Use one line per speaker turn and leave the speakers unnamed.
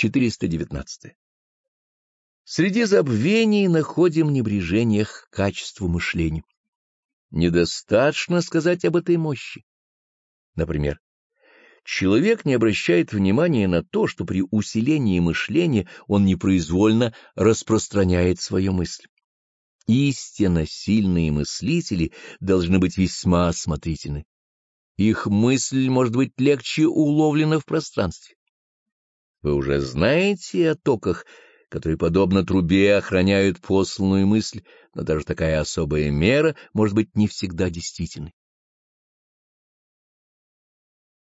419. Среди забвений находим небрежение к качеству мышления. Недостаточно сказать об этой мощи. Например, человек не обращает внимания на то, что при усилении мышления он непроизвольно распространяет свою мысль. Истинно сильные мыслители должны быть весьма осмотрительны. Их мысль может быть легче уловлена в пространстве. Вы уже знаете о токах, которые, подобно трубе, охраняют посланную мысль, но даже такая особая мера может быть не всегда действительной.